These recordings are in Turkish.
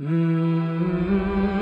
Mm-hmm.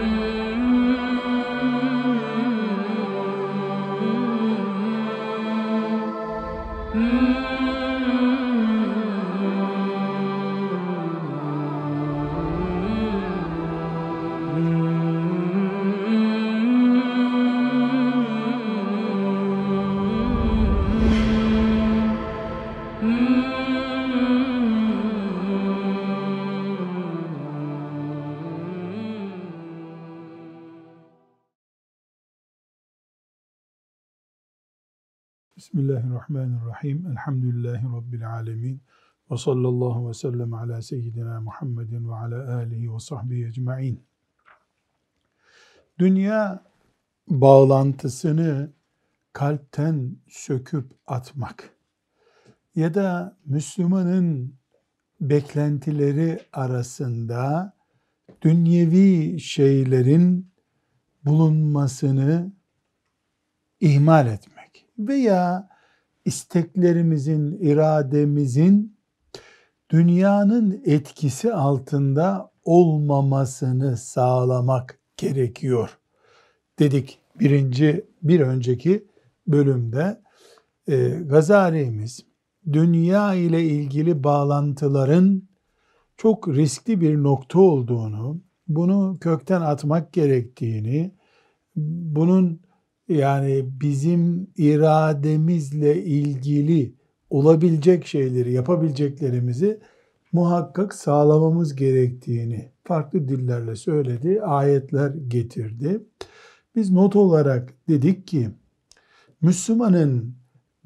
Bismillahirrahmanirrahim. Elhamdülillahi Rabbil alemin. Ve sallallahu ve sellem ala seyyidina Muhammedin ve ala alihi ve sahbihi ecma'in. Dünya bağlantısını kalpten söküp atmak ya da Müslümanın beklentileri arasında dünyevi şeylerin bulunmasını ihmal etmek veya isteklerimizin, irademizin dünyanın etkisi altında olmamasını sağlamak gerekiyor dedik birinci bir önceki bölümde. E, Gazali'miz dünya ile ilgili bağlantıların çok riskli bir nokta olduğunu, bunu kökten atmak gerektiğini, bunun yani bizim irademizle ilgili olabilecek şeyleri, yapabileceklerimizi muhakkak sağlamamız gerektiğini farklı dillerle söyledi, ayetler getirdi. Biz not olarak dedik ki Müslümanın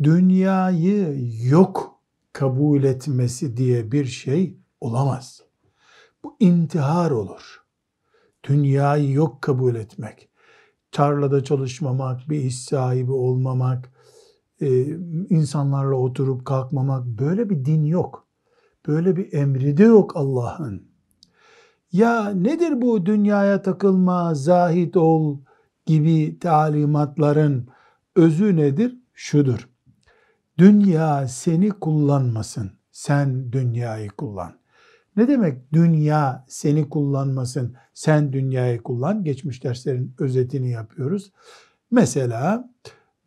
dünyayı yok kabul etmesi diye bir şey olamaz. Bu intihar olur. Dünyayı yok kabul etmek tarlada çalışmamak, bir iş sahibi olmamak, e, insanlarla oturup kalkmamak böyle bir din yok. Böyle bir emri de yok Allah'ın. Ya nedir bu dünyaya takılma, zahit ol gibi talimatların özü nedir? Şudur. Dünya seni kullanmasın. Sen dünyayı kullan. Ne demek dünya seni kullanmasın, sen dünyayı kullan? Geçmiş derslerin özetini yapıyoruz. Mesela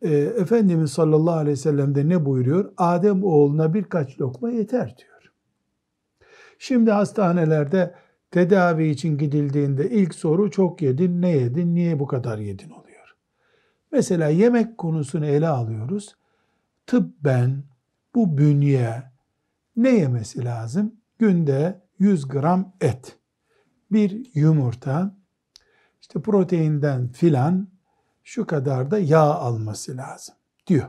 e, Efendimiz sallallahu aleyhi ve sellem de ne buyuruyor? Adem oğluna birkaç lokma yeter diyor. Şimdi hastanelerde tedavi için gidildiğinde ilk soru çok yedin, ne yedin, niye bu kadar yedin oluyor. Mesela yemek konusunu ele alıyoruz. Tıbben bu bünye ne yemesi lazım? Günde 100 gram et, bir yumurta, işte proteinden filan şu kadar da yağ alması lazım diyor.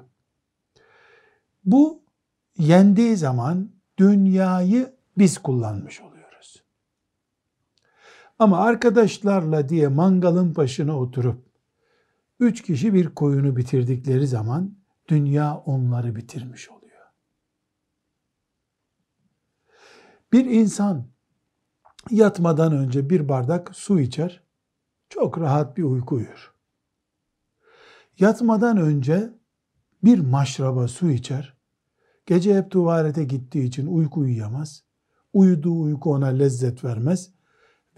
Bu yendiği zaman dünyayı biz kullanmış oluyoruz. Ama arkadaşlarla diye mangalın başına oturup üç kişi bir koyunu bitirdikleri zaman dünya onları bitirmiş oluyor. Bir insan yatmadan önce bir bardak su içer, çok rahat bir uyku uyur. Yatmadan önce bir maşraba su içer, gece hep tuvalete gittiği için uyku uyuyamaz, uyuduğu uyku ona lezzet vermez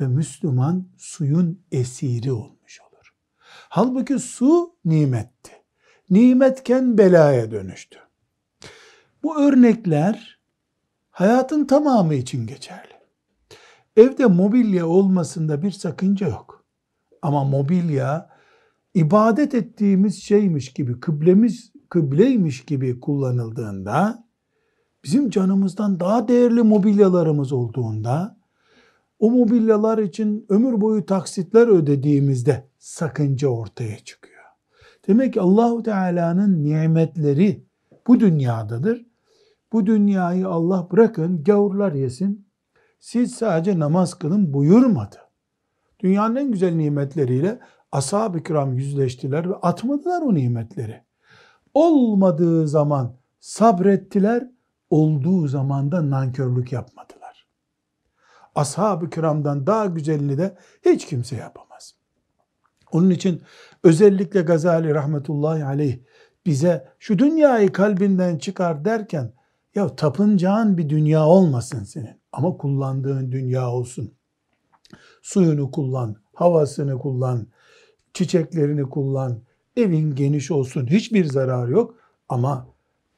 ve Müslüman suyun esiri olmuş olur. Halbuki su nimetti. Nimetken belaya dönüştü. Bu örnekler hayatın tamamı için geçerli. Evde mobilya olmasında bir sakınca yok. Ama mobilya ibadet ettiğimiz şeymiş gibi, kıblemiz kıbleymiş gibi kullanıldığında, bizim canımızdan daha değerli mobilyalarımız olduğunda, o mobilyalar için ömür boyu taksitler ödediğimizde sakınca ortaya çıkıyor. Demek ki Allahu Teala'nın nimetleri bu dünyadadır bu dünyayı Allah bırakın gavurlar yesin. Siz sadece namaz kılın buyurmadı. Dünyanın en güzel nimetleriyle ashab-ı kiram yüzleştiler ve atmadılar o nimetleri. Olmadığı zaman sabrettiler, olduğu zaman da nankörlük yapmadılar. Ashab-ı kiramdan daha güzelini de hiç kimse yapamaz. Onun için özellikle Gazali rahmetullahi aleyh bize şu dünyayı kalbinden çıkar derken ya tapıncağın bir dünya olmasın senin ama kullandığın dünya olsun. Suyunu kullan, havasını kullan, çiçeklerini kullan, evin geniş olsun, hiçbir zararı yok. Ama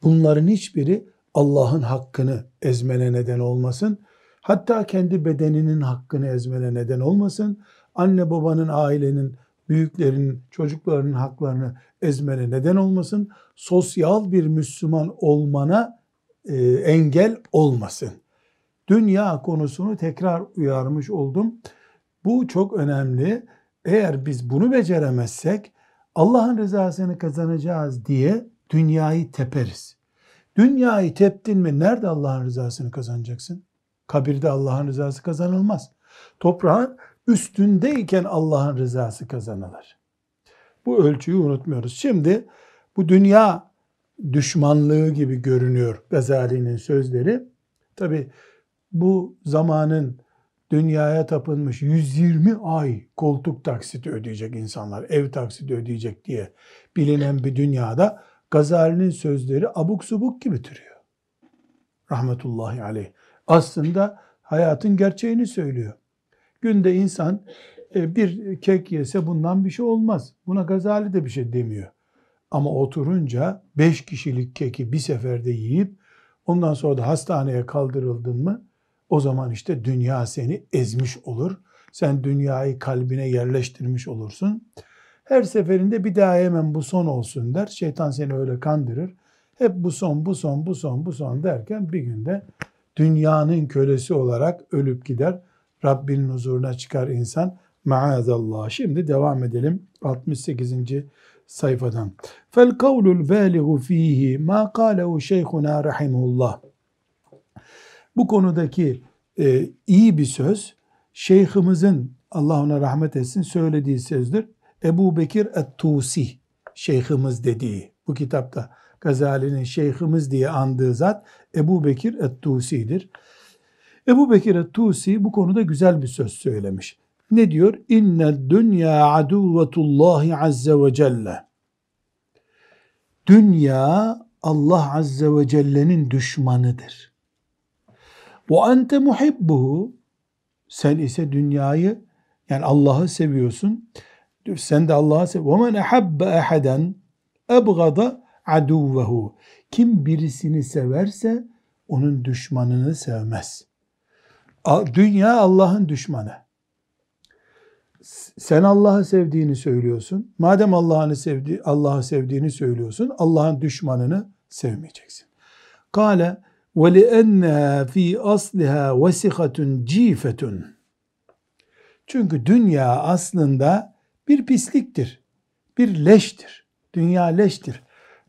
bunların hiçbiri Allah'ın hakkını ezmene neden olmasın. Hatta kendi bedeninin hakkını ezmene neden olmasın. Anne babanın, ailenin, büyüklerin, çocuklarının haklarını ezmene neden olmasın. Sosyal bir Müslüman olmana engel olmasın. Dünya konusunu tekrar uyarmış oldum. Bu çok önemli. Eğer biz bunu beceremezsek Allah'ın rızasını kazanacağız diye dünyayı teperiz. Dünyayı teptin mi nerede Allah'ın rızasını kazanacaksın? Kabirde Allah'ın rızası kazanılmaz. Toprağın üstündeyken Allah'ın rızası kazanılır. Bu ölçüyü unutmuyoruz. Şimdi bu dünya düşmanlığı gibi görünüyor Gazali'nin sözleri. Tabi bu zamanın dünyaya tapınmış 120 ay koltuk taksiti ödeyecek insanlar, ev taksiti ödeyecek diye bilinen bir dünyada Gazali'nin sözleri abuk subuk gibi duruyor. Rahmetullahi aleyh. Aslında hayatın gerçeğini söylüyor. Günde insan e, bir kek yese bundan bir şey olmaz. Buna Gazali de bir şey demiyor. Ama oturunca beş kişilik keki bir seferde yiyip ondan sonra da hastaneye kaldırıldın mı o zaman işte dünya seni ezmiş olur. Sen dünyayı kalbine yerleştirmiş olursun. Her seferinde bir daha hemen bu son olsun der. Şeytan seni öyle kandırır. Hep bu son, bu son, bu son, bu son derken bir günde dünyanın kölesi olarak ölüp gider. Rabbinin huzuruna çıkar insan. Maazallah. Şimdi devam edelim 68. sayfadan. Fel kavlul baligu fihi ma kâlehu şeyhuna rahimullah. Bu konudaki e, iyi bir söz şeyhimizin Allah ona rahmet etsin söylediği sözdür. Ebu Bekir et-Tusi şeyhimiz dediği bu kitapta Gazali'nin şeyhimiz diye andığı zat Ebu Bekir et-Tusi'dir. Ebu Bekir et-Tusi bu konuda güzel bir söz söylemiş. Ne diyor? İnne dünya aduvetullahi azze ve celle. Dünya Allah azze ve celle'nin düşmanıdır. Ve ente muhibbuhu. Sen ise dünyayı yani Allah'ı seviyorsun. Sen de Allah'ı seviyorsun. Ve men ehabbe eheden ebgada aduvehu. Kim birisini severse onun düşmanını sevmez. Dünya Allah'ın düşmanı. Sen Allah'ı sevdiğini söylüyorsun. Madem Allah'ını sevdi, Allah'ı sevdiğini söylüyorsun, Allah'ın düşmanını sevmeyeceksin. Kale ve li'enneha fi asliha vesikhatun cifetun. Çünkü dünya aslında bir pisliktir. Bir leştir. Dünya leştir.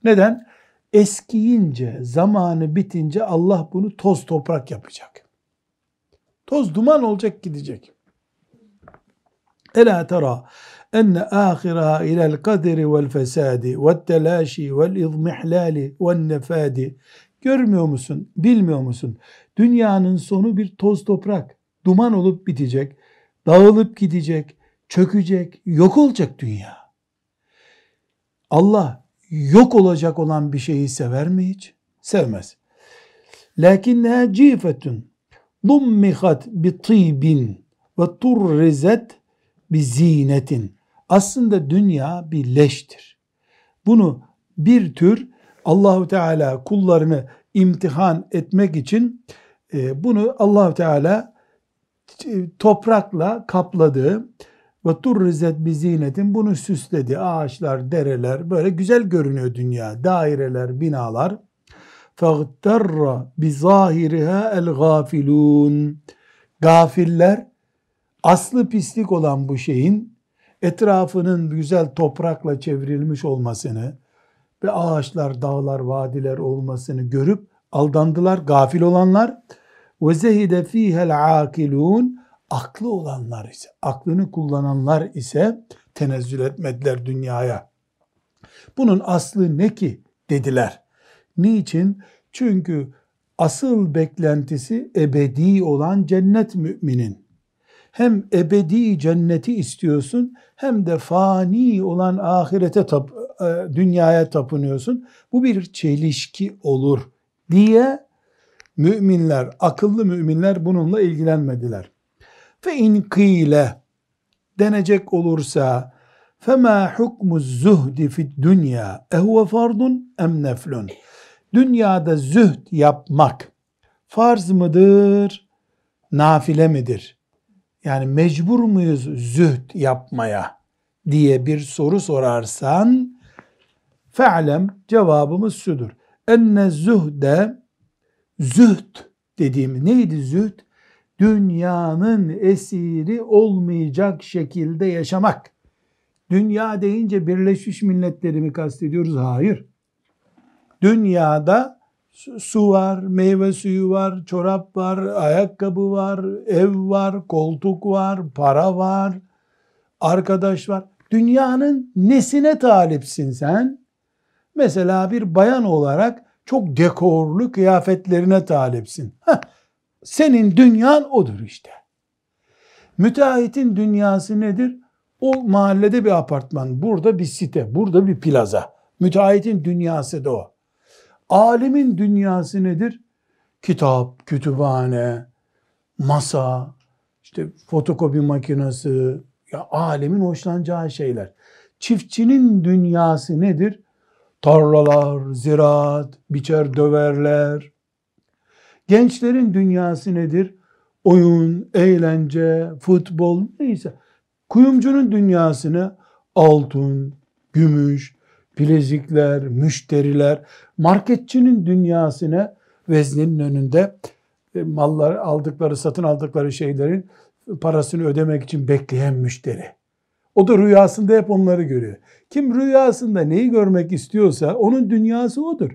Neden? Eskiyince, zamanı bitince Allah bunu toz toprak yapacak. Toz duman olacak gidecek. Ela tera enne ahiraha ilel kaderi vel fesadi ve telaşi vel izmihlali ve nefadi Görmüyor musun? Bilmiyor musun? Dünyanın sonu bir toz toprak. Duman olup bitecek. Dağılıp gidecek. Çökecek. Yok olacak dünya. Allah yok olacak olan bir şeyi sever mi hiç? Sevmez. Lakinneha cifetun dummihat bi tibin ve turrizet bi zinetin. Aslında dünya bir leştir. Bunu bir tür Allahu Teala kullarını imtihan etmek için e, bunu Allahu Teala e, toprakla kapladı ve turrizet bi zinetin bunu süsledi. Ağaçlar, dereler böyle güzel görünüyor dünya. Daireler, binalar. فَغْتَرَّ بِظَاهِرِهَا الْغَافِلُونَ Gafiller aslı pislik olan bu şeyin etrafının güzel toprakla çevrilmiş olmasını, ve ağaçlar, dağlar, vadiler olmasını görüp aldandılar gafil olanlar. Ve zehide fihel akilun aklı olanlar ise, aklını kullananlar ise tenezzül etmediler dünyaya. Bunun aslı ne ki dediler. Niçin? Çünkü asıl beklentisi ebedi olan cennet müminin. Hem ebedi cenneti istiyorsun hem de fani olan ahirete tap e, dünyaya tapınıyorsun. Bu bir çelişki olur diye müminler, akıllı müminler bununla ilgilenmediler. Fe in kıyle denecek olursa fema hukmu zuhdi fid dünya ehuve fardun em neflun dünyada zühd yapmak farz mıdır, nafile midir? Yani mecbur muyuz zühd yapmaya diye bir soru sorarsan fe'lem cevabımız şudur. Enne zühde zühd dediğim neydi zühd? Dünyanın esiri olmayacak şekilde yaşamak. Dünya deyince Birleşmiş Milletleri mi kastediyoruz? Hayır. Dünyada su var, meyve suyu var, çorap var, ayakkabı var, ev var, koltuk var, para var, arkadaş var. Dünyanın nesine talipsin sen? Mesela bir bayan olarak çok dekorlu kıyafetlerine talipsin. Heh, senin dünyan odur işte. Müteahhitin dünyası nedir? O mahallede bir apartman, burada bir site, burada bir plaza. Müteahhitin dünyası da o. Alimin dünyası nedir? Kitap, kütüphane, masa, işte fotokopi makinesi, ya alemin hoşlanacağı şeyler. Çiftçinin dünyası nedir? Tarlalar, ziraat, biçer döverler. Gençlerin dünyası nedir? Oyun, eğlence, futbol neyse. Kuyumcunun dünyasını altın, gümüş, bilezikler, müşteriler, marketçinin dünyasına veznenin önünde e, mallar aldıkları, satın aldıkları şeylerin parasını ödemek için bekleyen müşteri. O da rüyasında hep onları görüyor. Kim rüyasında neyi görmek istiyorsa onun dünyası odur.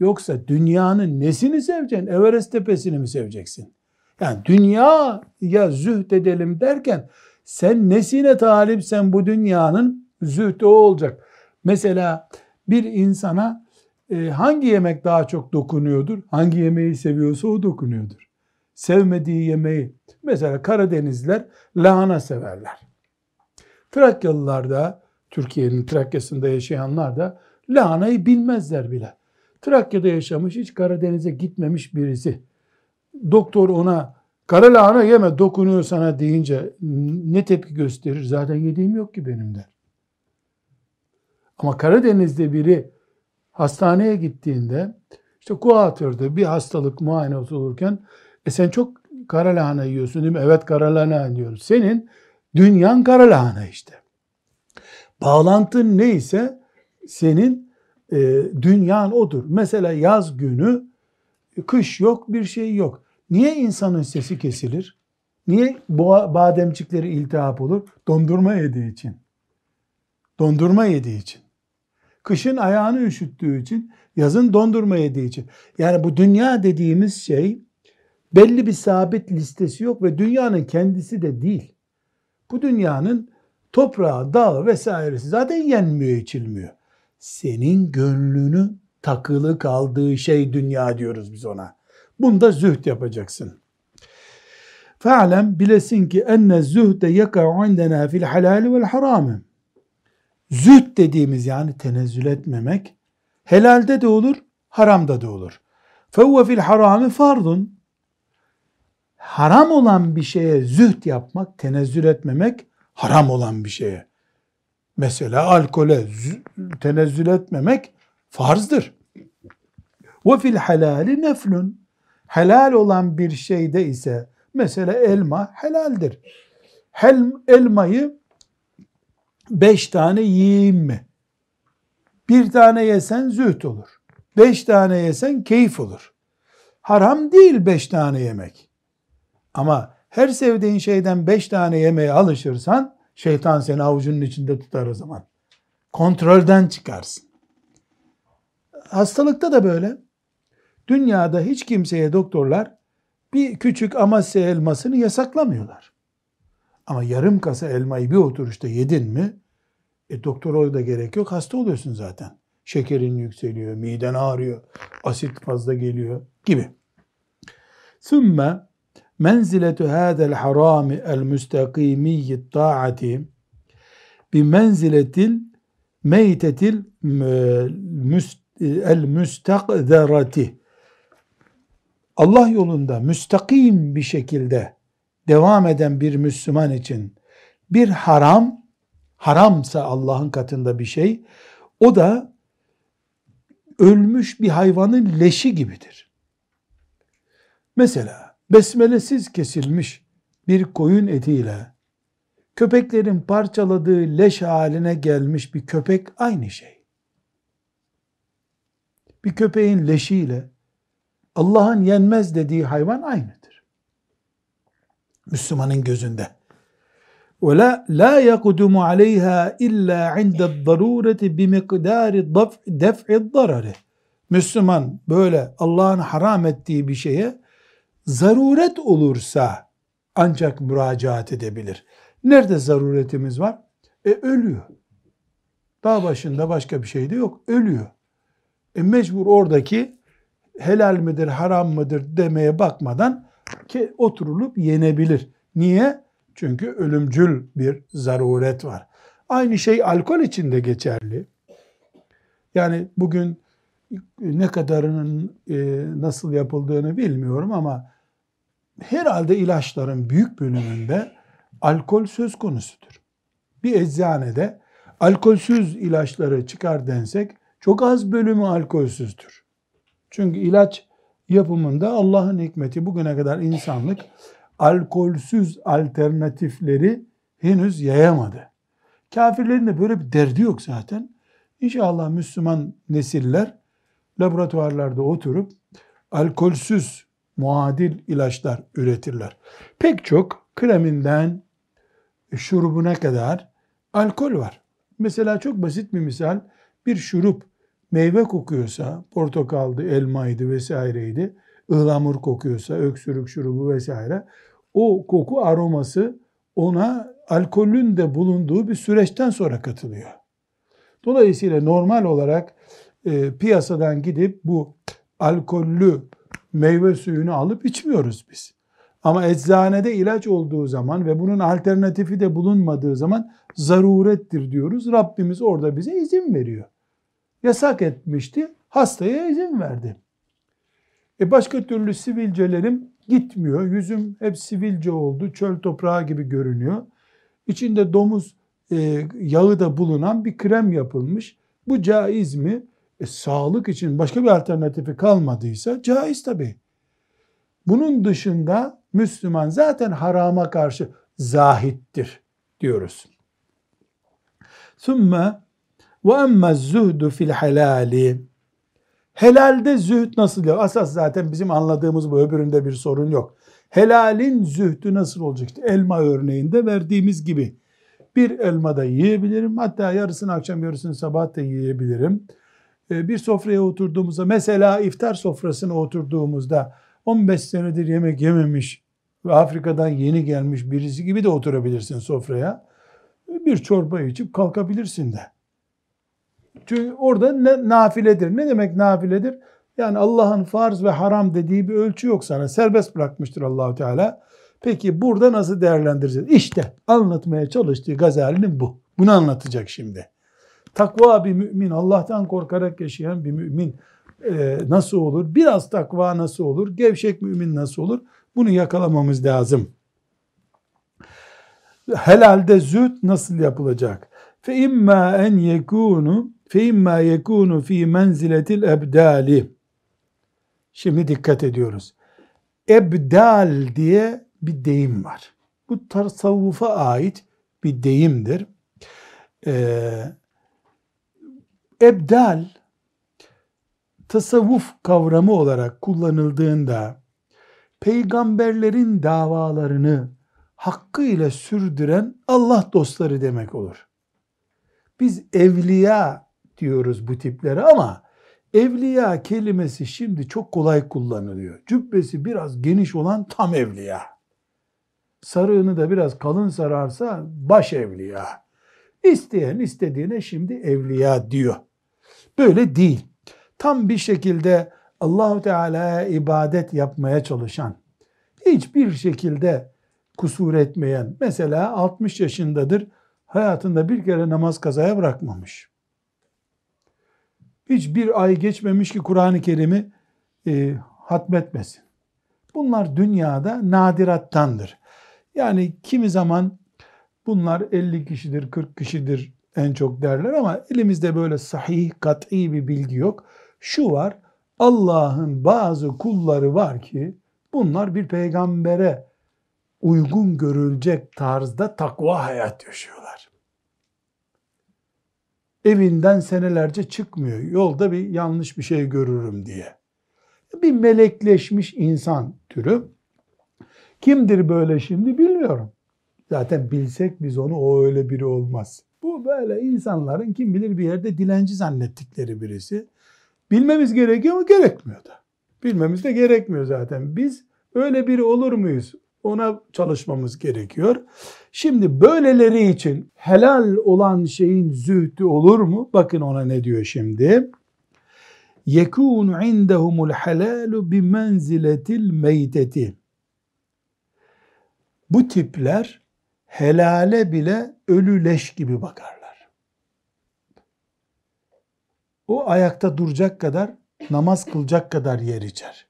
Yoksa dünyanın nesini seveceksin? Everest tepesini mi seveceksin? Yani dünya ya zühd edelim derken sen nesine talipsen bu dünyanın zühdü o olacak. Mesela bir insana e, hangi yemek daha çok dokunuyordur? Hangi yemeği seviyorsa o dokunuyordur. Sevmediği yemeği, mesela Karadenizler lahana severler. Trakyalılar da, Türkiye'nin Trakya'sında yaşayanlar da lahanayı bilmezler bile. Trakya'da yaşamış, hiç Karadeniz'e gitmemiş birisi. Doktor ona kara lahana yeme dokunuyor sana deyince ne tepki gösterir? Zaten yediğim yok ki benim der. Ama Karadeniz'de biri hastaneye gittiğinde işte kuatörde bir hastalık muayenesi olurken e sen çok kara lahana yiyorsun değil mi? Evet kara lahana diyorum. Senin dünyan kara lahana işte. Bağlantın neyse senin e, dünyan odur. Mesela yaz günü kış yok bir şey yok. Niye insanın sesi kesilir? Niye bademcikleri iltihap olur? Dondurma yediği için. Dondurma yediği için. Kışın ayağını üşüttüğü için, yazın dondurma yediği için. Yani bu dünya dediğimiz şey belli bir sabit listesi yok ve dünyanın kendisi de değil. Bu dünyanın toprağı, dağı vesairesi zaten yenmiyor, içilmiyor. Senin gönlünü takılı kaldığı şey dünya diyoruz biz ona. Bunda zühd yapacaksın. Fe'lem bilesin ki enne zühde yeka'u indena fil halali vel harami. Züht dediğimiz yani tenezzül etmemek helalde de olur, haramda da olur. فَوَّ fil harami fardun Haram olan bir şeye züht yapmak, tenezzül etmemek haram olan bir şeye. Mesela alkole tenezzül etmemek farzdır. Ve fil halali neflun. Helal olan bir şeyde ise mesela elma helaldir. Hel, elmayı beş tane yiyeyim mi? Bir tane yesen züht olur. Beş tane yesen keyif olur. Haram değil beş tane yemek. Ama her sevdiğin şeyden beş tane yemeye alışırsan şeytan seni avucunun içinde tutar o zaman. Kontrolden çıkarsın. Hastalıkta da böyle. Dünyada hiç kimseye doktorlar bir küçük Amasya elmasını yasaklamıyorlar. Ama yarım kasa elmayı bir oturuşta yedin mi e doktora da gerek yok. Hasta oluyorsun zaten. Şekerin yükseliyor, miden ağrıyor, asit fazla geliyor gibi. Sümme menziletu hadel harami el müstakimiyyi ta'ati bi menziletil meytetil el müstakzerati Allah yolunda müstakim bir şekilde devam eden bir Müslüman için bir haram, haramsa Allah'ın katında bir şey, o da ölmüş bir hayvanın leşi gibidir. Mesela besmelesiz kesilmiş bir koyun etiyle köpeklerin parçaladığı leş haline gelmiş bir köpek aynı şey. Bir köpeğin leşiyle Allah'ın yenmez dediği hayvan aynıdır. Müslümanın gözünde. ولا لا يقدم عليها إلا عند الضرورة بمقدار دفع الضرر. Müslüman böyle Allah'ın haram ettiği bir şeye zaruret olursa ancak müracaat edebilir. Nerede zaruretimiz var? E ölüyor. Dağ başında başka bir şey de yok. Ölüyor. E mecbur oradaki helal midir, haram mıdır demeye bakmadan ki oturulup yenebilir. Niye? Çünkü ölümcül bir zaruret var. Aynı şey alkol için de geçerli. Yani bugün ne kadarının e, nasıl yapıldığını bilmiyorum ama herhalde ilaçların büyük bölümünde alkol söz konusudur. Bir eczanede alkolsüz ilaçları çıkar densek çok az bölümü alkolsüzdür. Çünkü ilaç yapımında Allah'ın hikmeti bugüne kadar insanlık alkolsüz alternatifleri henüz yayamadı. Kafirlerin de böyle bir derdi yok zaten. İnşallah Müslüman nesiller laboratuvarlarda oturup alkolsüz muadil ilaçlar üretirler. Pek çok kreminden şurubuna kadar alkol var. Mesela çok basit bir misal bir şurup meyve kokuyorsa portakaldı, elmaydı vesaireydi ıhlamur kokuyorsa öksürük şurubu vesaire o koku aroması ona alkolün de bulunduğu bir süreçten sonra katılıyor. Dolayısıyla normal olarak e, piyasadan gidip bu alkollü meyve suyunu alıp içmiyoruz biz. Ama eczanede ilaç olduğu zaman ve bunun alternatifi de bulunmadığı zaman zarurettir diyoruz. Rabbimiz orada bize izin veriyor. Yasak etmişti, hastaya izin verdi. E başka türlü sivilcelerim gitmiyor. Yüzüm hep sivilce oldu. Çöl toprağı gibi görünüyor. İçinde domuz e, yağı da bulunan bir krem yapılmış. Bu caiz mi? E, sağlık için başka bir alternatifi kalmadıysa caiz tabi. Bunun dışında Müslüman zaten harama karşı zahittir diyoruz. Sümme ve emme zuhdu fil halali Helalde zühd nasıl ya? Asas zaten bizim anladığımız bu öbüründe bir sorun yok. Helalin zühdü nasıl olacak? Elma örneğinde verdiğimiz gibi. Bir elma da yiyebilirim. Hatta yarısını akşam yarısını sabah da yiyebilirim. Ee, bir sofraya oturduğumuzda mesela iftar sofrasına oturduğumuzda 15 senedir yemek yememiş ve Afrika'dan yeni gelmiş birisi gibi de oturabilirsin sofraya. Bir çorba içip kalkabilirsin de. Çünkü orada ne, nafiledir. Ne demek nafiledir? Yani Allah'ın farz ve haram dediği bir ölçü yok sana. Serbest bırakmıştır Allahu Teala. Peki burada nasıl değerlendireceğiz? İşte anlatmaya çalıştığı Gazali'nin bu. Bunu anlatacak şimdi. Takva bir mümin, Allah'tan korkarak yaşayan bir mümin e, nasıl olur? Biraz takva nasıl olur? Gevşek mümin nasıl olur? Bunu yakalamamız lazım. Helalde züht nasıl yapılacak? Fe imma en yekunu fe imma yekunu fi menziletil ebdali şimdi dikkat ediyoruz. Ebdal diye bir deyim var. Bu tasavvufa ait bir deyimdir. Ee, ebdal tasavvuf kavramı olarak kullanıldığında peygamberlerin davalarını hakkıyla sürdüren Allah dostları demek olur. Biz evliya diyoruz bu tiplere ama evliya kelimesi şimdi çok kolay kullanılıyor. Cübbesi biraz geniş olan tam evliya. Sarığını da biraz kalın sararsa baş evliya. İsteyen istediğine şimdi evliya diyor. Böyle değil. Tam bir şekilde Allahu Teala'ya ibadet yapmaya çalışan, hiçbir şekilde kusur etmeyen, mesela 60 yaşındadır, hayatında bir kere namaz kazaya bırakmamış. Hiçbir ay geçmemiş ki Kur'an-ı Kerim'i e, hatmetmesin. Bunlar dünyada nadirattandır. Yani kimi zaman bunlar 50 kişidir, 40 kişidir en çok derler ama elimizde böyle sahih, kat'i bir bilgi yok. Şu var, Allah'ın bazı kulları var ki bunlar bir peygambere uygun görülecek tarzda takva hayat yaşıyorlar. Evinden senelerce çıkmıyor. Yolda bir yanlış bir şey görürüm diye. Bir melekleşmiş insan türü. Kimdir böyle şimdi bilmiyorum. Zaten bilsek biz onu o öyle biri olmaz. Bu böyle insanların kim bilir bir yerde dilenci zannettikleri birisi. Bilmemiz gerekiyor mu? Gerekmiyor da. Bilmemiz de gerekmiyor zaten. Biz öyle biri olur muyuz? Ona çalışmamız gerekiyor. Şimdi böyleleri için helal olan şeyin zühdü olur mu? Bakın ona ne diyor şimdi. يَكُونُ عِنْدَهُمُ الْحَلَالُ بِمَنْزِلَةِ الْمَيْتَةِ Bu tipler helale bile ölü leş gibi bakarlar. O ayakta duracak kadar, namaz kılacak kadar yer içer.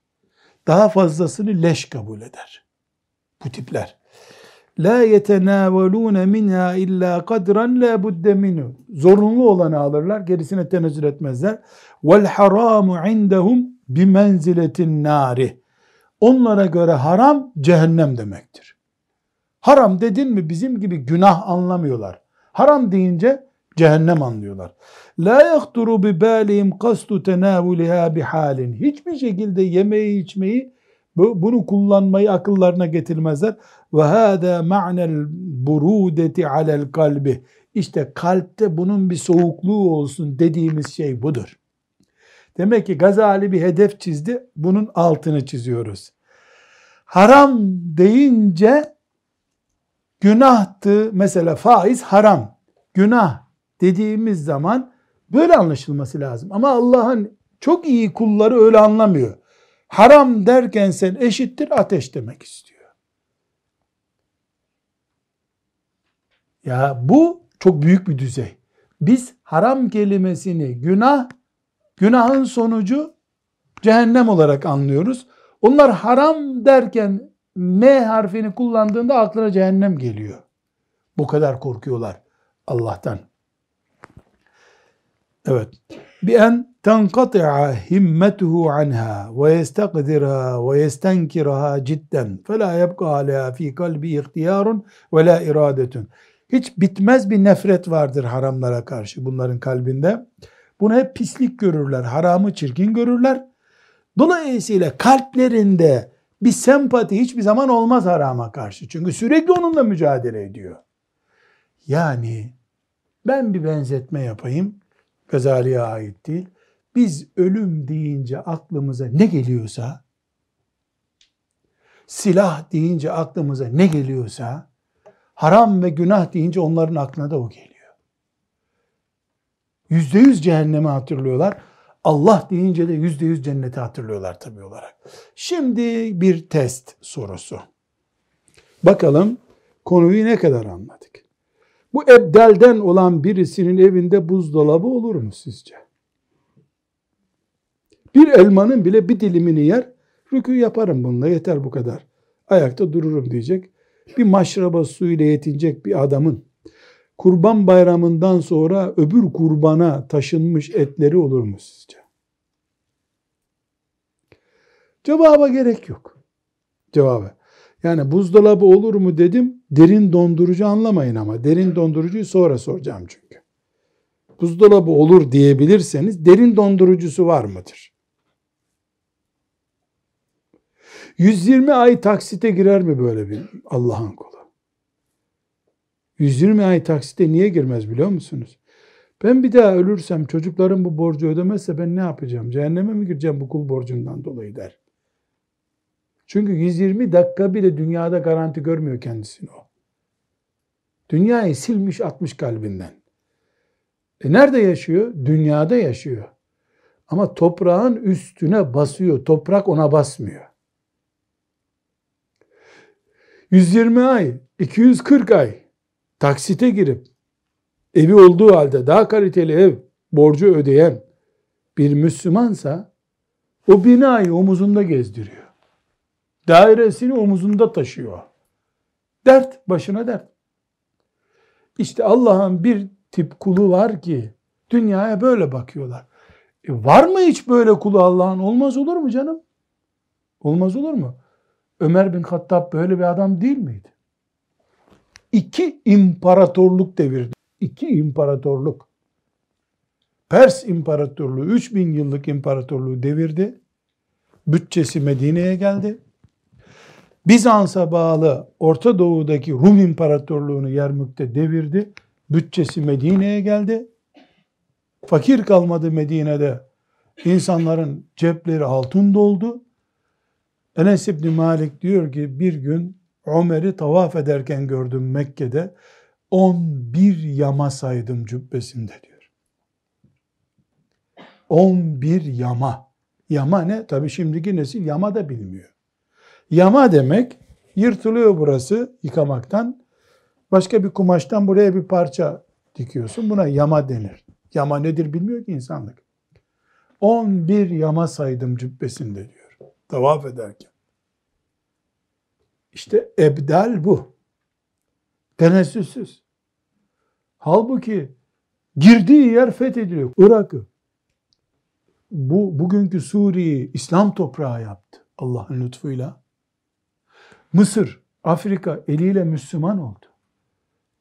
Daha fazlasını leş kabul eder. Bu tipler. La yetenavelune minha illa kadran la budde minhu. Zorunlu olanı alırlar, gerisine tenezzül etmezler. Vel haramu indahum bi menziletin nari. Onlara göre haram cehennem demektir. Haram dedin mi bizim gibi günah anlamıyorlar. Haram deyince cehennem anlıyorlar. La yahturu bi balihim kastu tenavuliha bi halin. Hiçbir şekilde yemeği içmeyi bunu kullanmayı akıllarına getirmezler. Ve hâdâ ma'nel burûdeti alel kalbi. İşte kalpte bunun bir soğukluğu olsun dediğimiz şey budur. Demek ki Gazali bir hedef çizdi. Bunun altını çiziyoruz. Haram deyince günahtı. Mesela faiz haram. Günah dediğimiz zaman böyle anlaşılması lazım. Ama Allah'ın çok iyi kulları öyle anlamıyor. Haram derken sen eşittir ateş demek istiyor. Ya bu çok büyük bir düzey. Biz haram kelimesini günah, günahın sonucu cehennem olarak anlıyoruz. Onlar haram derken M harfini kullandığında aklına cehennem geliyor. Bu kadar korkuyorlar Allah'tan. Evet. Bi en ve yestakdirha ve yestenkiraha cidden fe la yebqa aleyha fi kalbi ve la iradetun. Hiç bitmez bir nefret vardır haramlara karşı bunların kalbinde. Bunu hep pislik görürler, haramı çirkin görürler. Dolayısıyla kalplerinde bir sempati hiçbir zaman olmaz harama karşı. Çünkü sürekli onunla mücadele ediyor. Yani ben bir benzetme yapayım. Gazali'ye ait değil. Biz ölüm deyince aklımıza ne geliyorsa, silah deyince aklımıza ne geliyorsa, haram ve günah deyince onların aklına da o geliyor. Yüzde yüz cehennemi hatırlıyorlar. Allah deyince de yüzde yüz cenneti hatırlıyorlar tabi olarak. Şimdi bir test sorusu. Bakalım konuyu ne kadar anladık? Bu ebdelden olan birisinin evinde buzdolabı olur mu sizce? Bir elmanın bile bir dilimini yer, rükû yaparım bununla yeter bu kadar. Ayakta dururum diyecek. Bir maşraba suyuyla yetinecek bir adamın kurban bayramından sonra öbür kurbana taşınmış etleri olur mu sizce? Cevaba gerek yok. Cevabı. Yani buzdolabı olur mu dedim. Derin dondurucu anlamayın ama. Derin dondurucuyu sonra soracağım çünkü. Buzdolabı olur diyebilirseniz derin dondurucusu var mıdır? 120 ay taksite girer mi böyle bir Allah'ın kulu? 120 ay taksite niye girmez biliyor musunuz? Ben bir daha ölürsem çocuklarım bu borcu ödemezse ben ne yapacağım? Cehenneme mi gireceğim bu kul borcundan dolayı der. Çünkü 120 dakika bile dünyada garanti görmüyor kendisini o. Dünyayı silmiş atmış kalbinden. E nerede yaşıyor? Dünyada yaşıyor. Ama toprağın üstüne basıyor. Toprak ona basmıyor. 120 ay, 240 ay taksite girip evi olduğu halde daha kaliteli ev borcu ödeyen bir Müslümansa o binayı omuzunda gezdiriyor. Dairesini omuzunda taşıyor. Dert başına dert. İşte Allah'ın bir tip kulu var ki dünyaya böyle bakıyorlar. E var mı hiç böyle kulu Allah'ın? Olmaz olur mu canım? Olmaz olur mu? Ömer bin Hattab böyle bir adam değil miydi? İki imparatorluk devirdi. İki imparatorluk. Pers İmparatorluğu 3000 yıllık imparatorluğu devirdi. Bütçesi Medine'ye geldi. Bizans'a bağlı Orta Doğu'daki Rum İmparatorluğu'nu Yermük'te devirdi. Bütçesi Medine'ye geldi. Fakir kalmadı Medine'de. İnsanların cepleri altın doldu. Enes İbni Malik diyor ki bir gün Ömer'i tavaf ederken gördüm Mekke'de. 11 yama saydım cübbesinde diyor. 11 yama. Yama ne? Tabi şimdiki nesil yama da bilmiyor. Yama demek yırtılıyor burası yıkamaktan. Başka bir kumaştan buraya bir parça dikiyorsun. Buna yama denir. Yama nedir bilmiyor ki insanlık. 11 yama saydım cübbesinde diyor. Tavaf ederken. İşte ebdal bu. Tenessüsüz. Halbuki girdiği yer fethediliyor. Irak'ı. Bu bugünkü Suriye'yi İslam toprağı yaptı Allah'ın lütfuyla. Mısır, Afrika eliyle Müslüman oldu.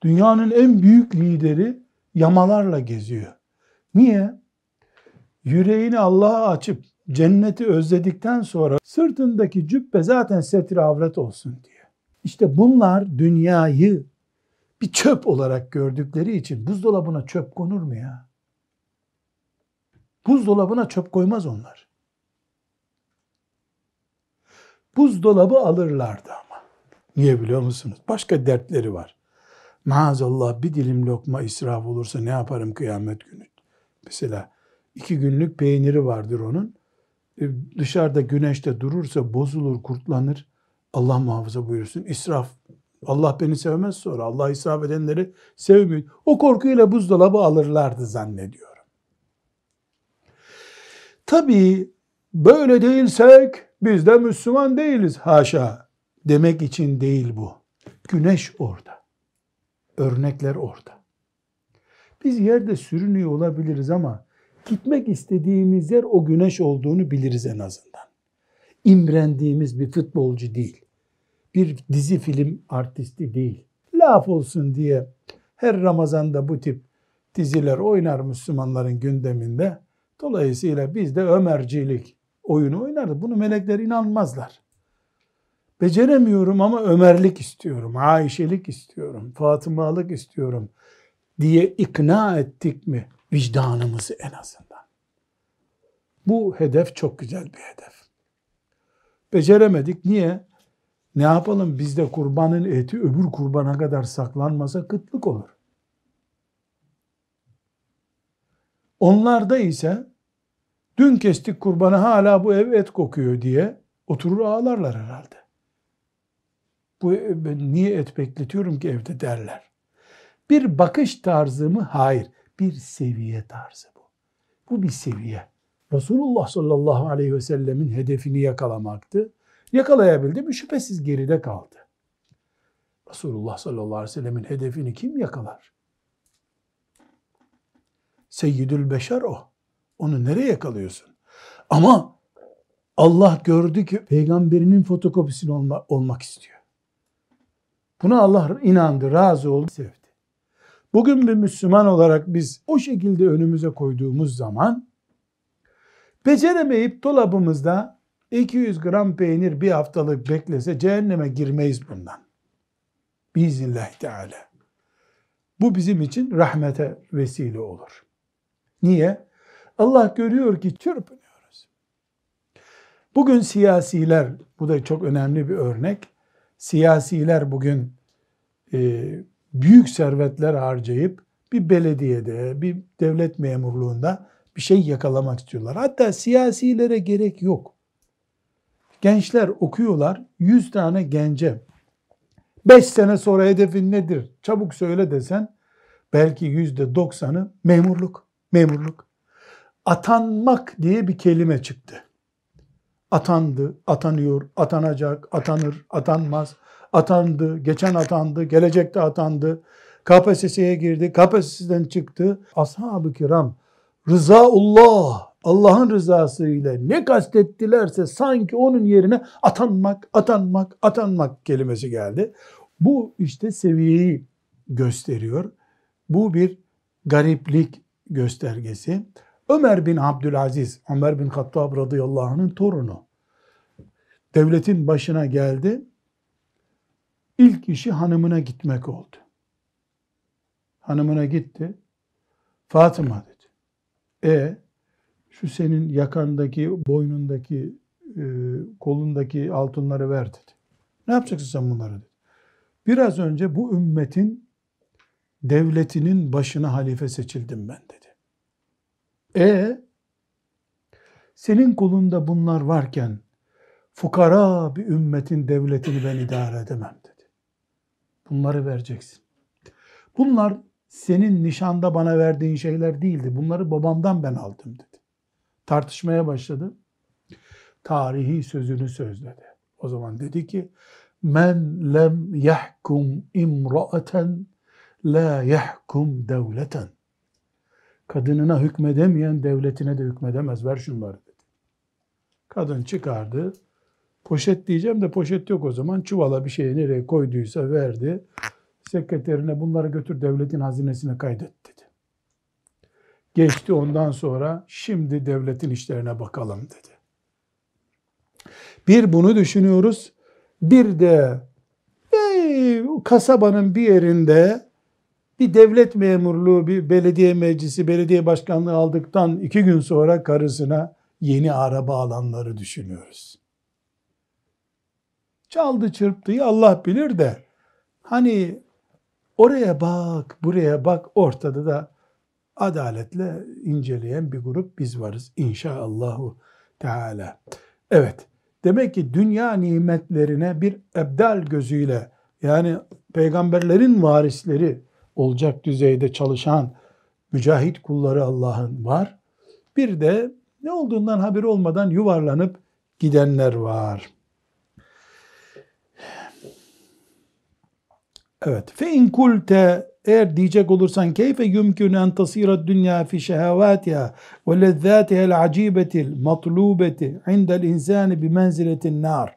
Dünyanın en büyük lideri yamalarla geziyor. Niye? Yüreğini Allah'a açıp cenneti özledikten sonra sırtındaki cübbe zaten setir avret olsun diye. İşte bunlar dünyayı bir çöp olarak gördükleri için buzdolabına çöp konur mu ya? Buzdolabına çöp koymaz onlar. Buzdolabı alırlardı ama. Niye biliyor musunuz? Başka dertleri var. Maazallah bir dilim lokma israf olursa ne yaparım kıyamet günü? Mesela iki günlük peyniri vardır onun. E, dışarıda güneşte durursa bozulur, kurtlanır. Allah muhafaza buyursun. İsraf. Allah beni sevmez sonra. Allah israf edenleri sevmiyor. O korkuyla buzdolabı alırlardı zannediyorum. Tabii böyle değilsek biz de Müslüman değiliz haşa demek için değil bu. Güneş orada. Örnekler orada. Biz yerde sürünüyor olabiliriz ama gitmek istediğimiz yer o güneş olduğunu biliriz en azından. İmrendiğimiz bir futbolcu değil. Bir dizi film artisti değil. Laf olsun diye her Ramazan'da bu tip diziler oynar Müslümanların gündeminde. Dolayısıyla biz de Ömercilik oyunu oynardı. Bunu melekler inanmazlar. Beceremiyorum ama Ömerlik istiyorum, Ayşelik istiyorum, Fatımalık istiyorum diye ikna ettik mi vicdanımızı en azından. Bu hedef çok güzel bir hedef. Beceremedik. Niye? Ne yapalım bizde kurbanın eti öbür kurbana kadar saklanmasa kıtlık olur. Onlarda ise dün kestik kurbanı hala bu ev et kokuyor diye oturur ağlarlar herhalde. Bu ben niye et bekletiyorum ki evde derler. Bir bakış tarzı mı? Hayır. Bir seviye tarzı bu. Bu bir seviye. Resulullah sallallahu aleyhi ve sellemin hedefini yakalamaktı. Yakalayabildi mi? Şüphesiz geride kaldı. Resulullah sallallahu aleyhi ve sellemin hedefini kim yakalar? Seyyidül Beşer o. Onu nereye yakalıyorsun? Ama Allah gördü ki peygamberinin fotokopisini olma, olmak istiyor. Buna Allah inandı, razı oldu, sevdi. Bugün bir Müslüman olarak biz o şekilde önümüze koyduğumuz zaman beceremeyip dolabımızda 200 gram peynir bir haftalık beklese cehenneme girmeyiz bundan. Biiznillahü Teala. Bu bizim için rahmete vesile olur. Niye? Allah görüyor ki çırpınıyoruz. Bugün siyasiler, bu da çok önemli bir örnek. Siyasiler bugün e, büyük servetler harcayıp bir belediyede, bir devlet memurluğunda bir şey yakalamak istiyorlar. Hatta siyasilere gerek yok. Gençler okuyorlar, 100 tane gence 5 sene sonra hedefin nedir? Çabuk söyle desen belki yüzde doksanı memurluk, memurluk. Atanmak diye bir kelime çıktı. Atandı, atanıyor, atanacak, atanır, atanmaz. atandı, geçen atandı, gelecekte atandı. KPSS'ye girdi, KPSS'den çıktı. Ashab-ı kiram rızaullah, Allah'ın rızası ile ne kastettilerse sanki onun yerine atanmak, atanmak, atanmak kelimesi geldi. Bu işte seviyeyi gösteriyor. Bu bir gariplik göstergesi. Ömer bin Abdülaziz, Ömer bin Hattab radıyallahu anh'ın torunu. Devletin başına geldi. İlk işi hanımına gitmek oldu. Hanımına gitti. Fatıma dedi. E şu senin yakandaki, boynundaki, e, kolundaki altınları ver dedi. Ne yapacaksın sen bunları dedi. Biraz önce bu ümmetin devletinin başına halife seçildim ben dedi. E senin kolunda bunlar varken fukara bir ümmetin devletini ben idare edemem dedi. Bunları vereceksin. Bunlar senin nişanda bana verdiğin şeyler değildi. Bunları babamdan ben aldım dedi. Tartışmaya başladı. Tarihi sözünü sözledi. O zaman dedi ki men lem yahkum imra'aten la yahkum devleten. Kadınına hükmedemeyen devletine de hükmedemez. Ver şunları dedi. Kadın çıkardı. Poşet diyeceğim de poşet yok o zaman. Çuvala bir şeyi nereye koyduysa verdi. Sekreterine bunları götür devletin hazinesine kaydet dedi. Geçti ondan sonra şimdi devletin işlerine bakalım dedi. Bir bunu düşünüyoruz. Bir de e, kasabanın bir yerinde bir devlet memurluğu, bir belediye meclisi, belediye başkanlığı aldıktan iki gün sonra karısına yeni araba alanları düşünüyoruz. Çaldı çırptı Allah bilir de hani oraya bak, buraya bak ortada da adaletle inceleyen bir grup biz varız inşaallahu teala. Evet. Demek ki dünya nimetlerine bir ebdal gözüyle yani peygamberlerin varisleri olacak düzeyde çalışan mücahit kulları Allah'ın var. Bir de ne olduğundan haberi olmadan yuvarlanıp gidenler var. Evet. Fe in kulte eğer diyecek olursan keyfe yumkün en tasira dünya fi şehevatiha ve lezzatiha acibetil matlubeti indel insani bi menziletin nar.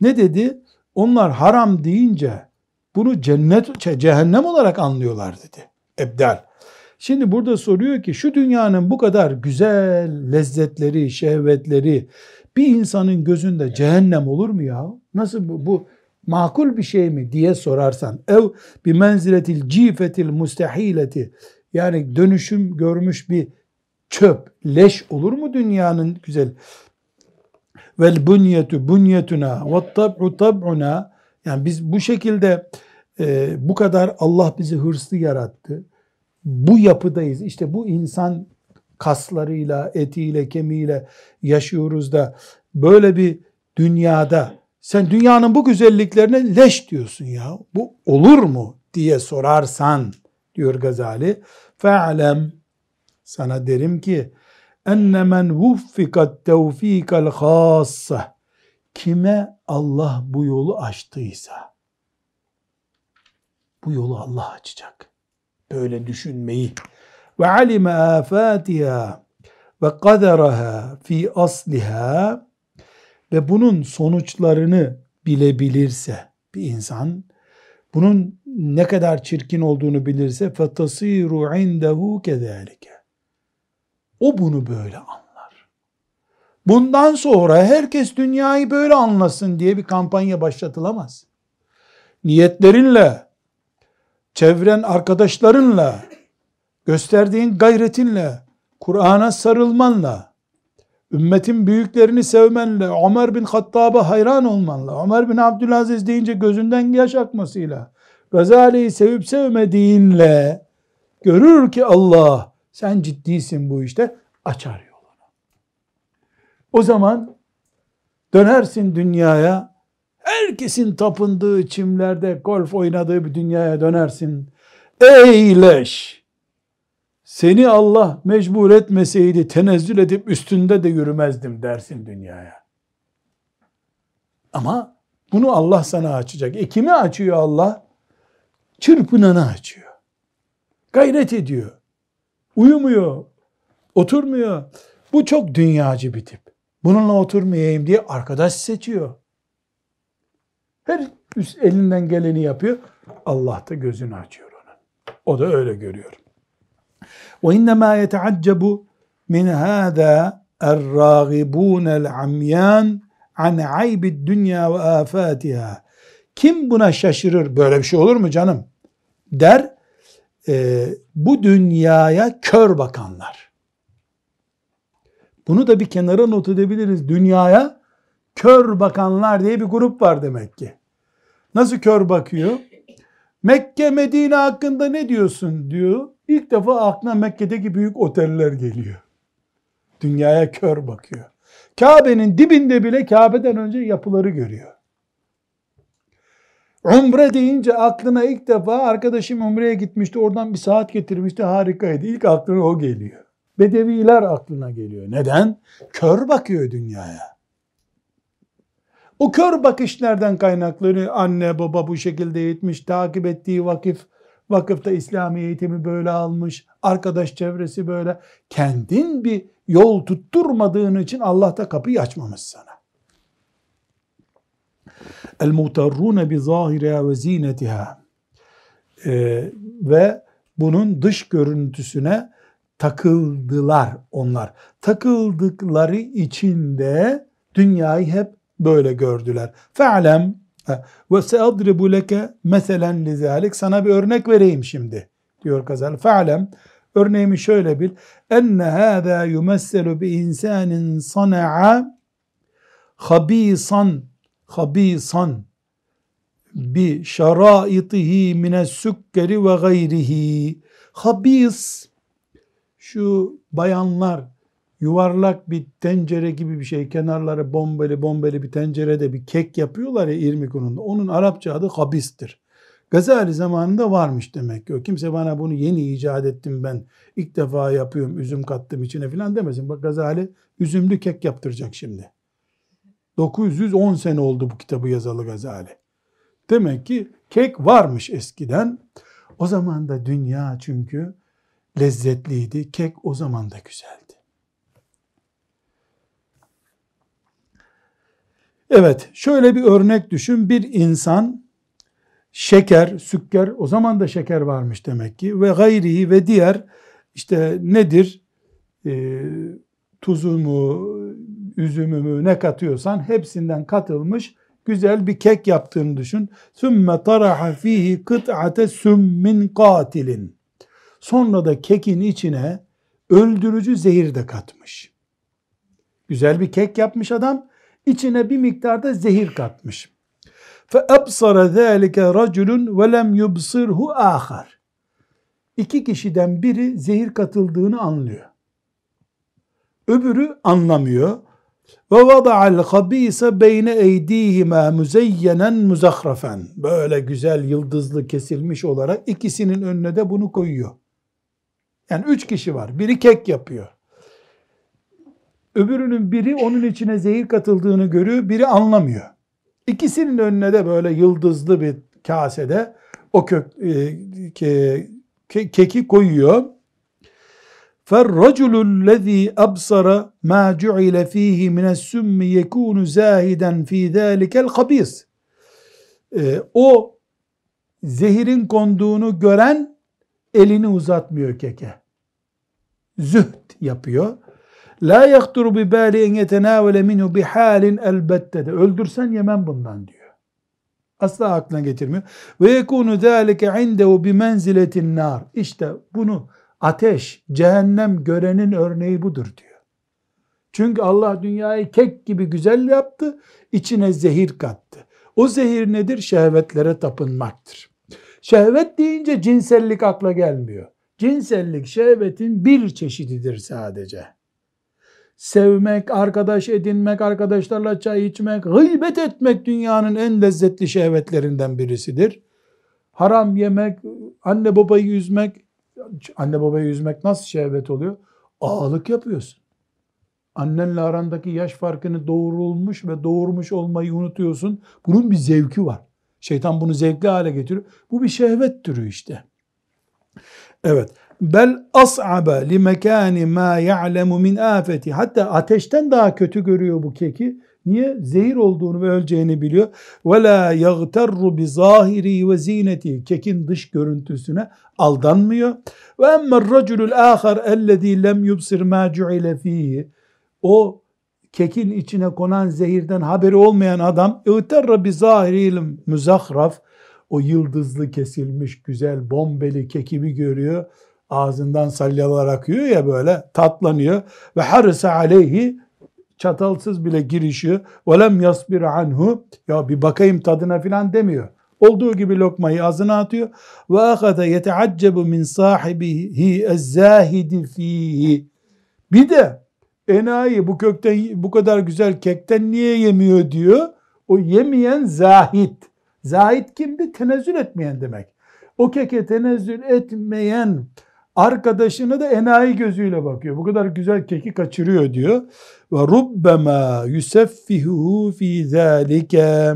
Ne dedi? Onlar haram deyince bunu cennet, cehennem olarak anlıyorlar dedi. Ebdal. Şimdi burada soruyor ki şu dünyanın bu kadar güzel lezzetleri, şehvetleri bir insanın gözünde cehennem olur mu ya? Nasıl bu, bu makul bir şey mi diye sorarsan ev bir menziletil cifetil mustahileti yani dönüşüm görmüş bir çöp, leş olur mu dünyanın güzel? Vel bunyetu bunyetuna ve tab'u tab'una yani biz bu şekilde e, bu kadar Allah bizi hırslı yarattı. Bu yapıdayız. İşte bu insan kaslarıyla, etiyle, kemiğiyle yaşıyoruz da böyle bir dünyada sen dünyanın bu güzelliklerine leş diyorsun ya. Bu olur mu diye sorarsan diyor Gazali. Fe'lem sana derim ki enne men vuffikat tevfikal khassa kime Allah bu yolu açtıysa bu yolu Allah açacak. Böyle düşünmeyi ve alime afatiha ve kaderaha fi asliha ve bunun sonuçlarını bilebilirse bir insan bunun ne kadar çirkin olduğunu bilirse فَتَصِيرُ عِنْدَهُ كَذَٰلِكَ O bunu böyle anlar. Bundan sonra herkes dünyayı böyle anlasın diye bir kampanya başlatılamaz. Niyetlerinle, çevren arkadaşlarınla, gösterdiğin gayretinle, Kur'an'a sarılmanla, ümmetin büyüklerini sevmenle, Ömer bin Hattab'a hayran olmanla, Ömer bin Abdülaziz deyince gözünden yaş akmasıyla, Gazali'yi sevip sevmediğinle görür ki Allah sen ciddisin bu işte açar yolunu. O zaman dönersin dünyaya herkesin tapındığı çimlerde golf oynadığı bir dünyaya dönersin. Eyleş! Seni Allah mecbur etmeseydi tenezzül edip üstünde de yürümezdim dersin dünyaya. Ama Bunu Allah sana açacak. E kimi açıyor Allah? Çırpınanı açıyor. Gayret ediyor. Uyumuyor. Oturmuyor. Bu çok dünyacı bir tip. Bununla oturmayayım diye arkadaş seçiyor. Her elinden geleni yapıyor. Allah da gözünü açıyor ona. O da öyle görüyor. Yeteaccebu min hâdâ er-râgibûne el-amyân an aybid dünya ve afatiha. Kim buna şaşırır? Böyle bir şey olur mu canım? Der. E, bu dünyaya kör bakanlar. Bunu da bir kenara not edebiliriz. Dünyaya kör bakanlar diye bir grup var demek ki. Nasıl kör bakıyor? Mekke Medine hakkında ne diyorsun diyor. İlk defa aklına Mekke'deki büyük oteller geliyor. Dünyaya kör bakıyor. Kabe'nin dibinde bile Kabe'den önce yapıları görüyor. Umre deyince aklına ilk defa arkadaşım umreye gitmişti oradan bir saat getirmişti harikaydı. İlk aklına o geliyor. Bedeviler aklına geliyor. Neden? Kör bakıyor dünyaya. O kör bakış nereden kaynaklanıyor? Anne baba bu şekilde eğitmiş, takip ettiği vakıf, vakıfta İslami eğitimi böyle almış, arkadaş çevresi böyle. Kendin bir yol tutturmadığın için Allah da kapıyı açmamış sana. El mutarrune bi zahiriha ve zinetiha ee, ve bunun dış görüntüsüne takıldılar onlar. Takıldıkları içinde dünyayı hep böyle gördüler. Fe'lem ve seadribu leke meselen lizalik. Sana bir örnek vereyim şimdi diyor Gazali. Fe'lem örneğimi şöyle bil. Enne hâzâ yumesselu bi insanin sana'a habisan habisan bi şaraitihi mine sükkeri ve gayrihi. Habis şu bayanlar yuvarlak bir tencere gibi bir şey kenarları bombeli bombeli bir tencerede bir kek yapıyorlar ya irmik ununda. Onun Arapça adı habistir. Gazali zamanında varmış demek ki. Kimse bana bunu yeni icat ettim ben. ilk defa yapıyorum üzüm kattım içine filan demesin. Bak Gazali üzümlü kek yaptıracak şimdi. 910 sene oldu bu kitabı yazalı Gazali. Demek ki kek varmış eskiden. O zaman da dünya çünkü lezzetliydi. Kek o zaman da güzeldi. Evet, şöyle bir örnek düşün. Bir insan şeker, sükker, o zaman da şeker varmış demek ki ve gayri ve diğer işte nedir? E, tuzu mu, üzümü mü ne katıyorsan hepsinden katılmış güzel bir kek yaptığını düşün. Sümme taraha fihi kıt'ate sümmin katilin. Sonra da kekin içine öldürücü zehir de katmış. Güzel bir kek yapmış adam içine bir miktarda zehir katmış. فَأَبْصَرَ ذَٰلِكَ رَجُلٌ وَلَمْ يُبْصِرْهُ آخَرٍ İki kişiden biri zehir katıldığını anlıyor. Öbürü anlamıyor. Ve vada'al habise beyne eydihima muzeyyenen muzahrafen. Böyle güzel yıldızlı kesilmiş olarak ikisinin önüne de bunu koyuyor. Yani üç kişi var. Biri kek yapıyor. Öbürünün biri onun içine zehir katıldığını görüyor, biri anlamıyor. İkisinin önüne de böyle yıldızlı bir kasede o kök, e, ke, ke, keki koyuyor. فَالرَّجُلُ الَّذ۪ي أَبْصَرَ مَا جُعِلَ ف۪يهِ مِنَ السُّمِّ يَكُونُ زَاهِدًا ف۪ي ذَٰلِكَ الْخَب۪يسِ O zehirin konduğunu gören elini uzatmıyor keke. Zühd yapıyor. La yahturu bi bali en yetenavele minhu bi halin elbette de. Öldürsen yemem bundan diyor. Asla aklına getirmiyor. Ve yekunu zâlike indehu bi menziletin nar. İşte bunu ateş, cehennem görenin örneği budur diyor. Çünkü Allah dünyayı kek gibi güzel yaptı, içine zehir kattı. O zehir nedir? Şehvetlere tapınmaktır. Şehvet deyince cinsellik akla gelmiyor. Cinsellik şehvetin bir çeşididir sadece sevmek, arkadaş edinmek, arkadaşlarla çay içmek, gıybet etmek dünyanın en lezzetli şehvetlerinden birisidir. Haram yemek, anne babayı üzmek, anne babayı üzmek nasıl şehvet oluyor? Ağalık yapıyorsun. Annenle arandaki yaş farkını doğurulmuş ve doğurmuş olmayı unutuyorsun. Bunun bir zevki var. Şeytan bunu zevkli hale getiriyor. Bu bir şehvet türü işte. Evet bel as'aba li mekani ma ya'lemu min afeti. Hatta ateşten daha kötü görüyor bu keki. Niye? Zehir olduğunu ve öleceğini biliyor. Ve la yagtarru bi zahiri ve zineti. Kekin dış görüntüsüne aldanmıyor. Ve emmer raculul ahar ellezî lem yubsir ma cu'ile fihi o kekin içine konan zehirden haberi olmayan adam ıhtarra bi zahiril müzahraf. O yıldızlı kesilmiş güzel bombeli kekimi görüyor ağzından salyalar akıyor ya böyle tatlanıyor ve harse aleyhi çatalsız bile girişiyor. Velem yasbir anhu ya bir bakayım tadına filan demiyor. Olduğu gibi lokmayı ağzına atıyor. Ve ahada yeteaccebu min sahibihi ezzahidi fihi. Bir de enayi bu kökten bu kadar güzel kekten niye yemiyor diyor. O yemeyen zahit. Zahit kimdi? Tenezzül etmeyen demek. O keke tenezzül etmeyen arkadaşını da enayi gözüyle bakıyor. Bu kadar güzel keki kaçırıyor diyor. Ve rubbema yuseffihu fi zalike.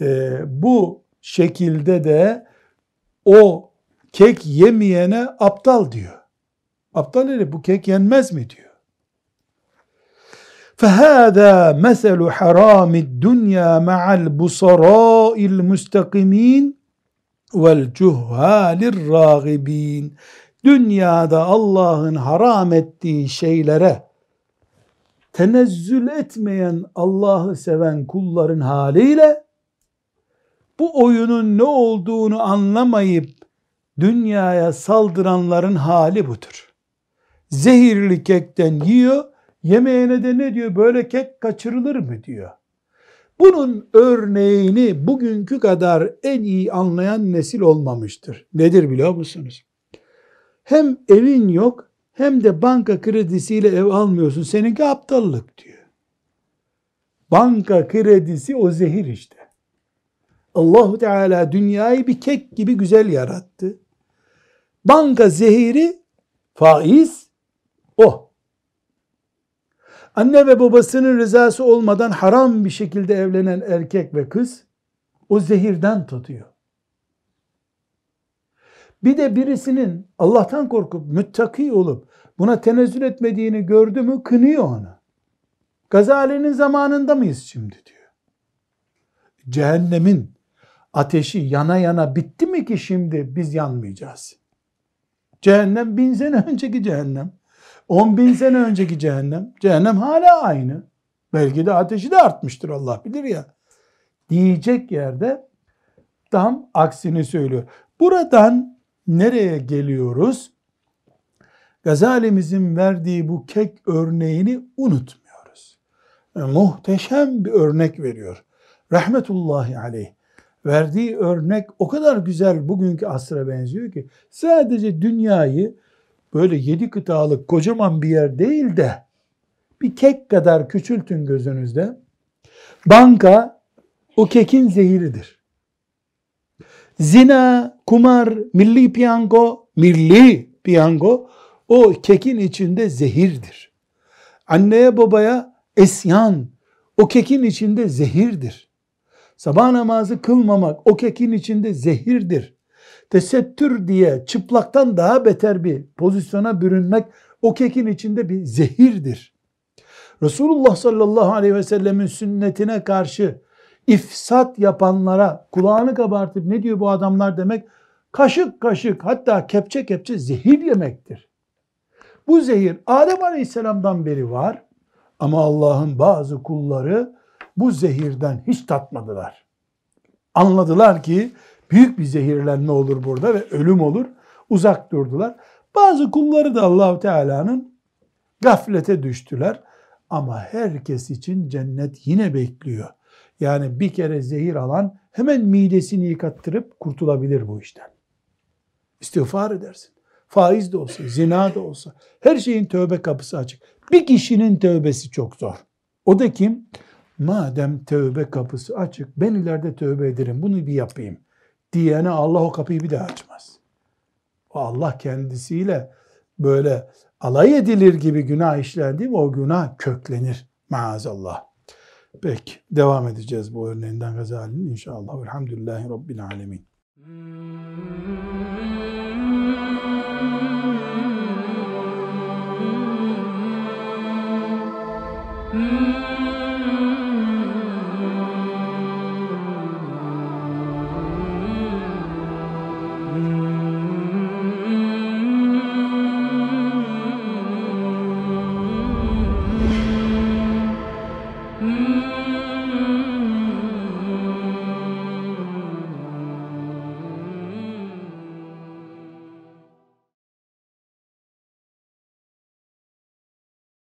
Ee, bu şekilde de o kek yemeyene aptal diyor. Aptal herif bu kek yenmez mi diyor. فهذا مثل حرام الدنيا مع البصراء vel cuhalir ragibin dünyada Allah'ın haram ettiği şeylere tenezzül etmeyen Allah'ı seven kulların haliyle bu oyunun ne olduğunu anlamayıp dünyaya saldıranların hali budur. Zehirli kekten yiyor, yemeğine de ne diyor böyle kek kaçırılır mı diyor. Bunun örneğini bugünkü kadar en iyi anlayan nesil olmamıştır. Nedir biliyor musunuz? Hem evin yok hem de banka kredisiyle ev almıyorsun. Seninki aptallık diyor. Banka kredisi o zehir işte. Allahu Teala dünyayı bir kek gibi güzel yarattı. Banka zehiri faiz. Anne ve babasının rızası olmadan haram bir şekilde evlenen erkek ve kız o zehirden tadıyor. Bir de birisinin Allah'tan korkup müttaki olup buna tenezzül etmediğini gördü mü kınıyor onu. Gazali'nin zamanında mıyız şimdi diyor. Cehennemin ateşi yana yana bitti mi ki şimdi biz yanmayacağız? Cehennem bin sene önceki cehennem. 10 bin sene önceki cehennem. Cehennem hala aynı. Belki de ateşi de artmıştır Allah bilir ya. Diyecek yerde tam aksini söylüyor. Buradan nereye geliyoruz? Gazalimizin verdiği bu kek örneğini unutmuyoruz. Yani muhteşem bir örnek veriyor. Rahmetullahi aleyh. Verdiği örnek o kadar güzel bugünkü asra benziyor ki sadece dünyayı böyle yedi kıtalık kocaman bir yer değil de bir kek kadar küçültün gözünüzde. Banka o kekin zehiridir. Zina, kumar, milli piyango, milli piyango o kekin içinde zehirdir. Anneye babaya esyan o kekin içinde zehirdir. Sabah namazı kılmamak o kekin içinde zehirdir tesettür diye çıplaktan daha beter bir pozisyona bürünmek o kekin içinde bir zehirdir. Resulullah sallallahu aleyhi ve sellemin sünnetine karşı ifsat yapanlara kulağını kabartıp ne diyor bu adamlar demek kaşık kaşık hatta kepçe kepçe zehir yemektir. Bu zehir Adem aleyhisselamdan beri var ama Allah'ın bazı kulları bu zehirden hiç tatmadılar. Anladılar ki Büyük bir zehirlenme olur burada ve ölüm olur. Uzak durdular. Bazı kulları da Allahu Teala'nın gaflete düştüler. Ama herkes için cennet yine bekliyor. Yani bir kere zehir alan hemen midesini yıkattırıp kurtulabilir bu işten. İstiğfar edersin. Faiz de olsa, zina da olsa her şeyin tövbe kapısı açık. Bir kişinin tövbesi çok zor. O da kim? madem tövbe kapısı açık ben ileride tövbe ederim bunu bir yapayım diyene Allah o kapıyı bir daha açmaz. O Allah kendisiyle böyle alay edilir gibi günah işlendi mi o günah köklenir maazallah. Peki devam edeceğiz bu örneğinden Gazali'nin inşallah. Elhamdülillahi Rabbil Alemin. Hmm. -hmm.